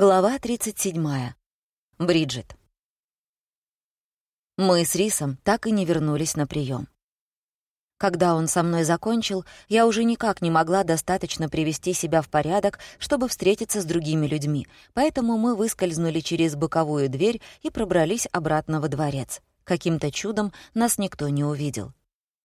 Глава 37. Бриджит. Мы с Рисом так и не вернулись на прием. Когда он со мной закончил, я уже никак не могла достаточно привести себя в порядок, чтобы встретиться с другими людьми, поэтому мы выскользнули через боковую дверь и пробрались обратно во дворец. Каким-то чудом нас никто не увидел.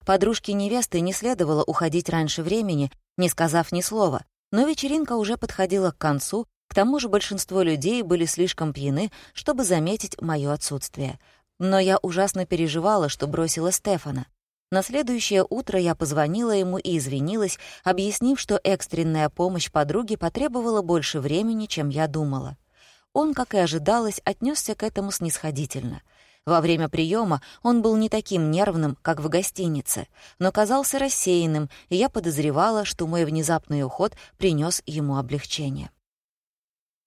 Подружке невесты не следовало уходить раньше времени, не сказав ни слова, но вечеринка уже подходила к концу, к тому же большинство людей были слишком пьяны, чтобы заметить моё отсутствие. Но я ужасно переживала, что бросила Стефана. На следующее утро я позвонила ему и извинилась, объяснив, что экстренная помощь подруге потребовала больше времени, чем я думала. Он, как и ожидалось, отнесся к этому снисходительно. Во время приема он был не таким нервным, как в гостинице, но казался рассеянным, и я подозревала, что мой внезапный уход принес ему облегчение.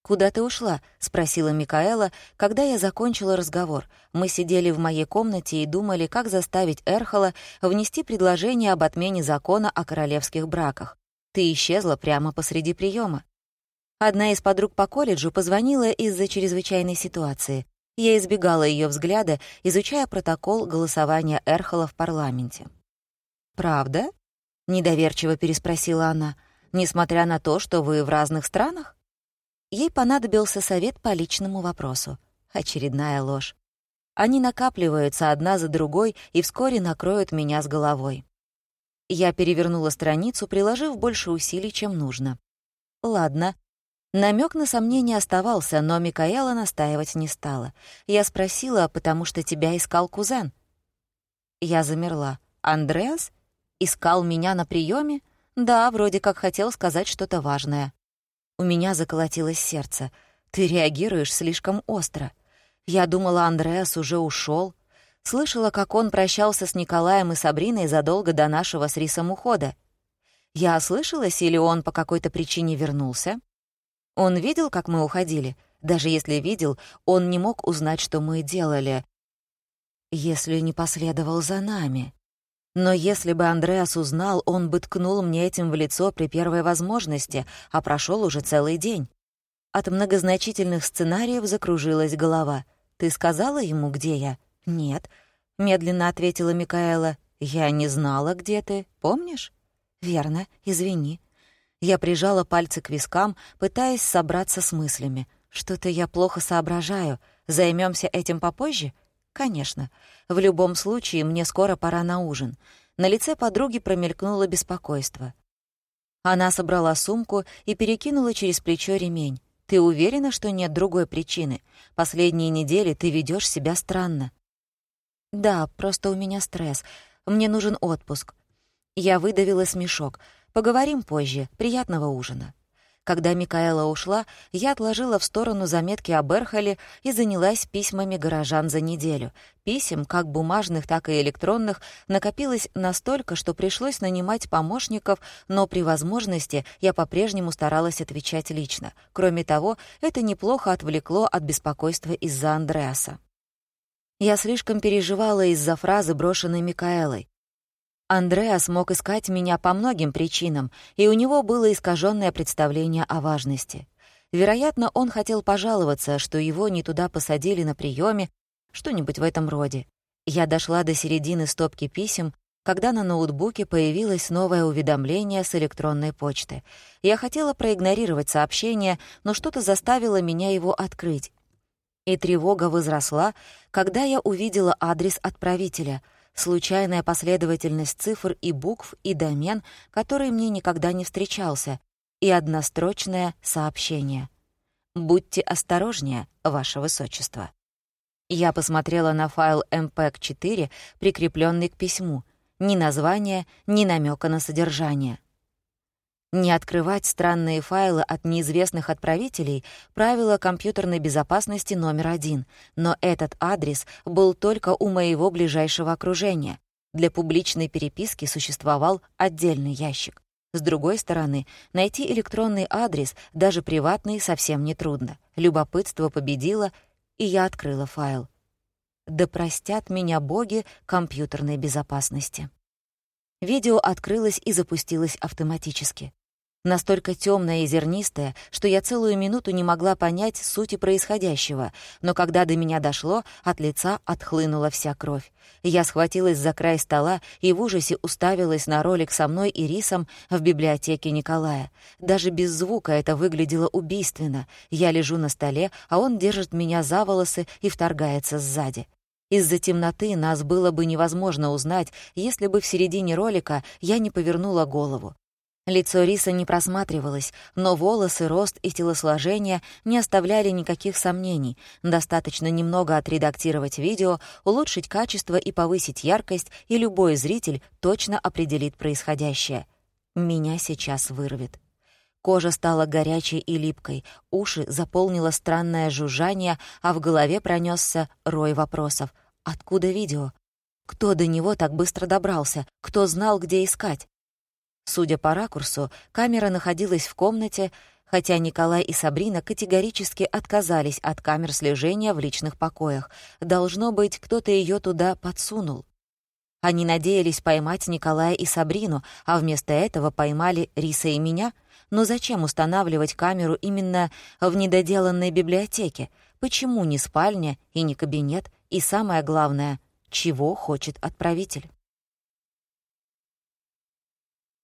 «Куда ты ушла?» — спросила Микаэла, когда я закончила разговор. Мы сидели в моей комнате и думали, как заставить Эрхола внести предложение об отмене закона о королевских браках. Ты исчезла прямо посреди приема. Одна из подруг по колледжу позвонила из-за чрезвычайной ситуации. Я избегала ее взгляда, изучая протокол голосования Эрхола в парламенте. «Правда?» — недоверчиво переспросила она. «Несмотря на то, что вы в разных странах?» Ей понадобился совет по личному вопросу. Очередная ложь. Они накапливаются одна за другой и вскоре накроют меня с головой. Я перевернула страницу, приложив больше усилий, чем нужно. Ладно. Намек на сомнение оставался, но Микаэла настаивать не стала. Я спросила, потому что тебя искал кузен. Я замерла. «Андреас? Искал меня на приеме? Да, вроде как хотел сказать что-то важное. У меня заколотилось сердце. Ты реагируешь слишком остро. Я думала, Андреас уже ушел. Слышала, как он прощался с Николаем и Сабриной задолго до нашего с Рисом ухода. Я ослышалась, или он по какой-то причине вернулся? Он видел, как мы уходили? Даже если видел, он не мог узнать, что мы делали, если не последовал за нами. Но если бы Андреас узнал, он бы ткнул мне этим в лицо при первой возможности, а прошел уже целый день. От многозначительных сценариев закружилась голова. «Ты сказала ему, где я?» «Нет», — медленно ответила Микаэла. «Я не знала, где ты. Помнишь?» «Верно. Извини». Я прижала пальцы к вискам, пытаясь собраться с мыслями. «Что-то я плохо соображаю. Займемся этим попозже?» «Конечно. В любом случае, мне скоро пора на ужин». На лице подруги промелькнуло беспокойство. Она собрала сумку и перекинула через плечо ремень. «Ты уверена, что нет другой причины? Последние недели ты ведешь себя странно». «Да, просто у меня стресс. Мне нужен отпуск». Я выдавила смешок. «Поговорим позже. Приятного ужина». Когда Микаэла ушла, я отложила в сторону заметки о Берхоле и занялась письмами горожан за неделю. Писем, как бумажных, так и электронных, накопилось настолько, что пришлось нанимать помощников, но при возможности я по-прежнему старалась отвечать лично. Кроме того, это неплохо отвлекло от беспокойства из-за Андреаса. Я слишком переживала из-за фразы, брошенной Микаэлой. Андреас мог искать меня по многим причинам, и у него было искаженное представление о важности. Вероятно, он хотел пожаловаться, что его не туда посадили на приеме, что-нибудь в этом роде. Я дошла до середины стопки писем, когда на ноутбуке появилось новое уведомление с электронной почты. Я хотела проигнорировать сообщение, но что-то заставило меня его открыть. И тревога возросла, когда я увидела адрес отправителя — случайная последовательность цифр и букв и домен, который мне никогда не встречался, и однострочное сообщение. «Будьте осторожнее, Ваше Высочество». Я посмотрела на файл MPEG-4, прикрепленный к письму. Ни названия, ни намека на содержание. Не открывать странные файлы от неизвестных отправителей — правило компьютерной безопасности номер один, но этот адрес был только у моего ближайшего окружения. Для публичной переписки существовал отдельный ящик. С другой стороны, найти электронный адрес, даже приватный, совсем нетрудно. Любопытство победило, и я открыла файл. Да простят меня боги компьютерной безопасности. Видео открылось и запустилось автоматически. настолько темная и зернистая, что я целую минуту не могла понять сути происходящего, но когда до меня дошло, от лица отхлынула вся кровь. Я схватилась за край стола и в ужасе уставилась на ролик со мной и Рисом в библиотеке Николая. Даже без звука это выглядело убийственно. Я лежу на столе, а он держит меня за волосы и вторгается сзади. Из-за темноты нас было бы невозможно узнать, если бы в середине ролика я не повернула голову. Лицо Риса не просматривалось, но волосы, рост и телосложение не оставляли никаких сомнений. Достаточно немного отредактировать видео, улучшить качество и повысить яркость, и любой зритель точно определит происходящее. Меня сейчас вырвет. Кожа стала горячей и липкой, уши заполнило странное жужжание, а в голове пронесся рой вопросов. Откуда видео? Кто до него так быстро добрался? Кто знал, где искать? Судя по ракурсу, камера находилась в комнате, хотя Николай и Сабрина категорически отказались от камер слежения в личных покоях. Должно быть, кто-то ее туда подсунул. Они надеялись поймать Николая и Сабрину, а вместо этого поймали Риса и меня. Но зачем устанавливать камеру именно в недоделанной библиотеке? Почему не спальня и не кабинет? И самое главное, чего хочет отправитель?